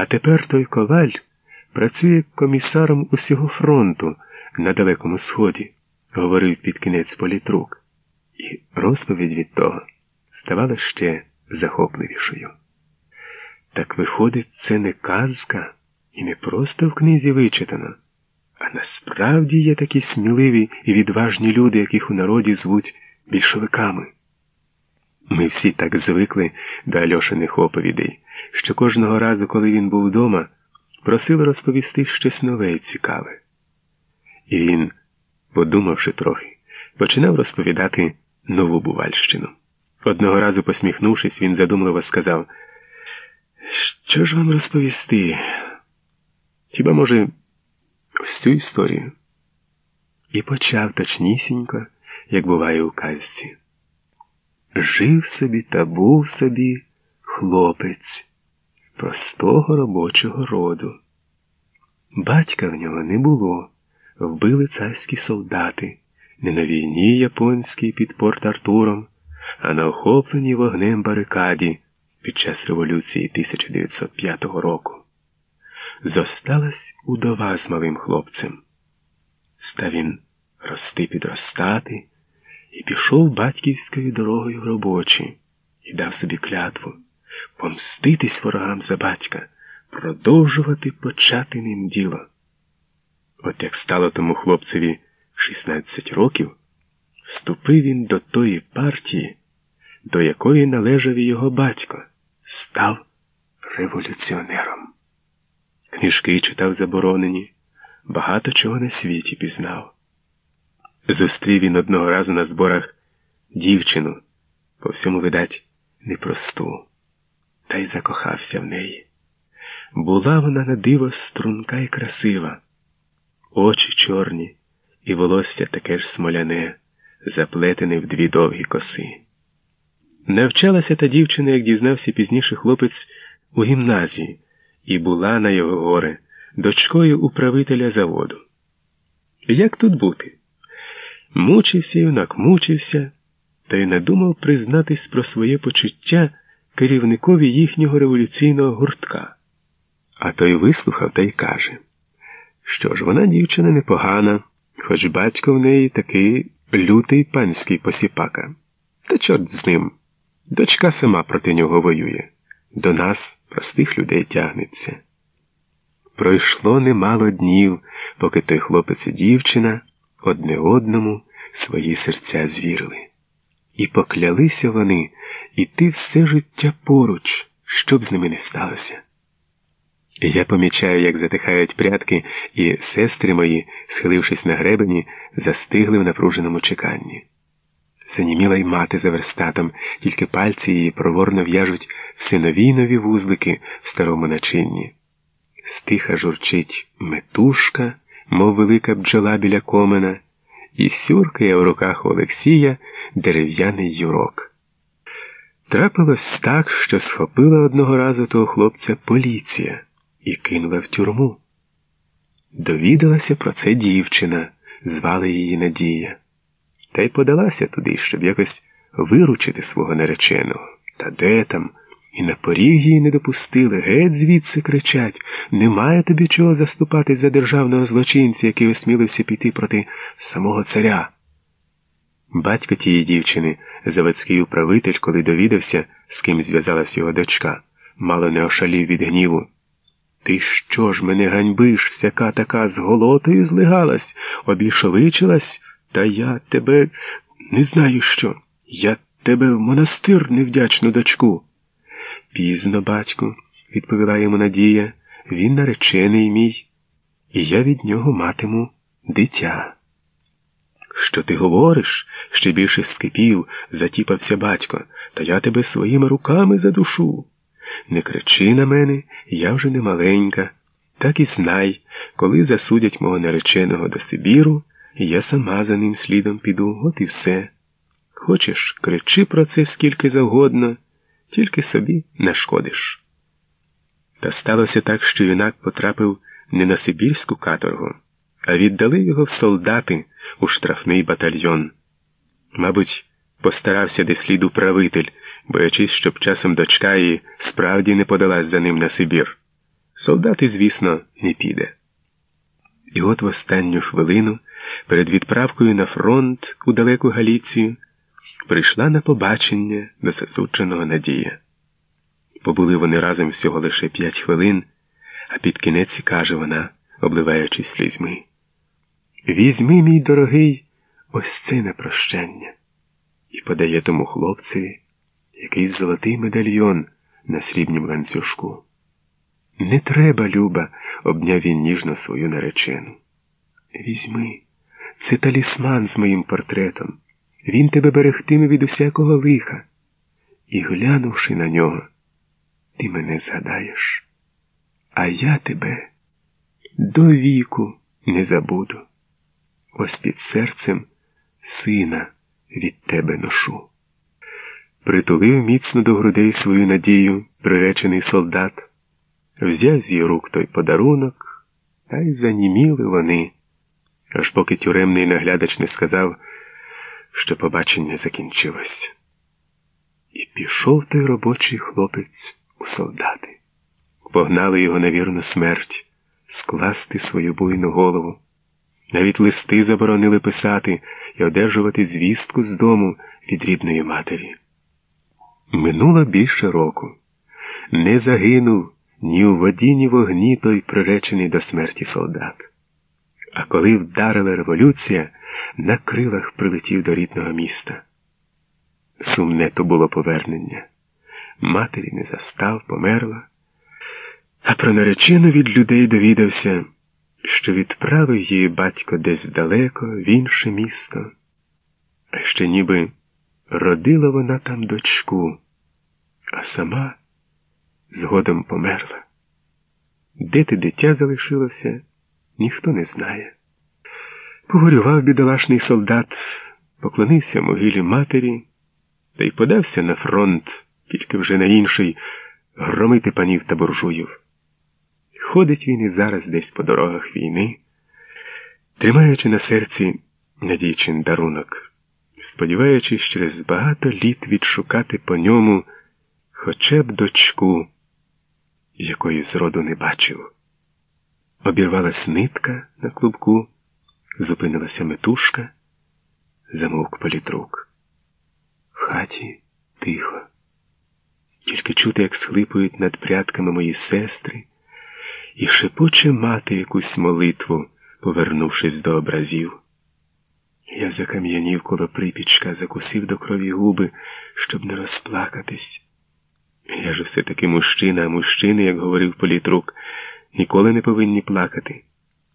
А тепер той коваль працює комісаром усього фронту на Далекому Сході, говорив під кінець політрук, і розповідь від того ставала ще захопливішою. Так виходить, це не казка і не просто в книзі вичитано, а насправді є такі сміливі і відважні люди, яких у народі звуть більшовиками. Ми всі так звикли до Альошиних оповідей, що кожного разу, коли він був вдома, просив розповісти щось нове і цікаве. І він, подумавши трохи, починав розповідати нову Бувальщину. Одного разу, посміхнувшись, він задумливо сказав, що ж вам розповісти? Хіба, може, цю історію? І почав точнісінько, як буває у казці. Жив собі та був собі хлопець простого робочого роду. Батька в нього не було, вбили царські солдати, не на війні японській під Порт Артуром, а на охопленій вогнем барикаді під час революції 1905 року. Зосталась удова з малим хлопцем. Став він рости підростати і пішов батьківською дорогою в робочі і дав собі клятву помститись ворогам за батька, продовжувати почати ним діло. От як стало тому хлопцеві 16 років, вступив він до тої партії, до якої належав і його батько, став революціонером. Книжки читав заборонені, багато чого на світі пізнав. Зустрів він одного разу на зборах дівчину, по всьому, видать, непросту, та й закохався в неї. Була вона на диво струнка і красива, очі чорні, і волосся таке ж смоляне, заплетене в дві довгі коси. Навчалася та дівчина, як дізнався пізніше хлопець, у гімназії, і була на його горе дочкою управителя заводу. Як тут бути? Мучився юнак, мучився, та й надумав признатись про своє почуття керівникові їхнього революційного гуртка. А той вислухав та й каже, що ж вона дівчина непогана, хоч батько в неї такий лютий панський посіпака. Та чорт з ним. Дочка сама проти нього воює, до нас, простих людей, тягнеться. Пройшло немало днів, поки той хлопець і дівчина одне одному свої серця звірили. І поклялися вони іти все життя поруч, щоб з ними не сталося. Я помічаю, як затихають прятки, і сестри мої, схилившись на гребені, застигли в напруженому чеканні. Заніміла й мати за верстатом, тільки пальці її проворно в'яжуть все нові нові вузлики в старому начинні. Стиха журчить метушка, мов велика бджола біля комена, і сюркає в руках Олексія дерев'яний юрок. Трапилось так, що схопила одного разу того хлопця поліція і кинула в тюрму. Довідалася про це дівчина, звали її Надія, та й подалася туди, щоб якось виручити свого нареченого. Та де там? І на поріг її не допустили, геть звідси кричать немає тобі чого заступати за державного злочинця, який осмілився піти проти самого царя. Батько тієї дівчини, заводський управитель, коли довідався, з ким зв'язалась його дочка, мало не ошалів від гніву. Ти що ж мене ганьбиш, всяка така з голотою злигалась, обійшовичилась, та я тебе не знаю що. Я тебе в монастир невдячну дочку. Пізно, батьку, відповіла йому Надія, він наречений мій, і я від нього матиму дитя. Що ти говориш? ще більше скипів, затіпався батько, та я тебе своїми руками задушу. Не кричи на мене, я вже не маленька. Так і знай, коли засудять мого нареченого до Сибіру, я сама за ним слідом піду, от і все. Хочеш, кричи про це скільки завгодно, тільки собі не шкодиш. Та сталося так, що юнак потрапив не на Сибірську каторгу, а віддали його в солдати у штрафний батальйон. Мабуть, постарався десь слід управитель, боячись, щоб часом дочка її справді не подалась за ним на Сибір. Солдати, звісно, не піде. І от в останню хвилину, перед відправкою на фронт у далеку Галіцію, прийшла на побачення до засудженого Надія. Побули вони разом всього лише п'ять хвилин, а під кінець каже вона, обливаючись слізьми. Візьми, мій дорогий, ось це на прощання, і подає тому хлопцеві якийсь золотий медальйон на срібнім ланцюжку. Не треба, Люба, обняв він ніжно свою наречену. Візьми, це талісман з моїм портретом. Він тебе берегтиме від усякого лиха. І, глянувши на нього, ти мене згадаєш, а я тебе до віку не забуду. Ось під серцем сина від тебе ношу. Притулив міцно до грудей свою надію, приречений солдат, взяв з її рук той подарунок, та й заніміли вони, аж поки тюремний наглядач не сказав, що побачення закінчилось. І пішов той робочий хлопець у солдати. Погнали його на вірну смерть, скласти свою буйну голову. Навіть листи заборонили писати і одержувати звістку з дому від рідної матері. Минуло більше року. Не загинув ні у воді, ні в огні той приречений до смерті солдат. А коли вдарила революція, на крилах прилетів до рідного міста. Сумне то було повернення. Матері не застав, померла, а про наречену від людей довідався, що відправив її батько десь далеко, в інше місто, а ще ніби родила вона там дочку, а сама згодом померла. Де ти дитя залишилося, ніхто не знає. Погорював бідолашний солдат, поклонився могилі матері та й подався на фронт, тільки вже на інший, громити панів та буржуїв. Ходить він і зараз десь по дорогах війни, тримаючи на серці надійчин дарунок, сподіваючись через багато літ відшукати по ньому хоча б дочку, якої зроду не бачив. Обірвалась нитка на клубку, зупинилася метушка, замовк політрук. В хаті тихо, тільки чути, як схлипують над прядками мої сестри, і шепоче мати якусь молитву, повернувшись до образів. Я закам'янів коло припічка, закусив до крові губи, щоб не розплакатись. Я ж все таки мужчина, а мужчини, як говорив політрук, ніколи не повинні плакати.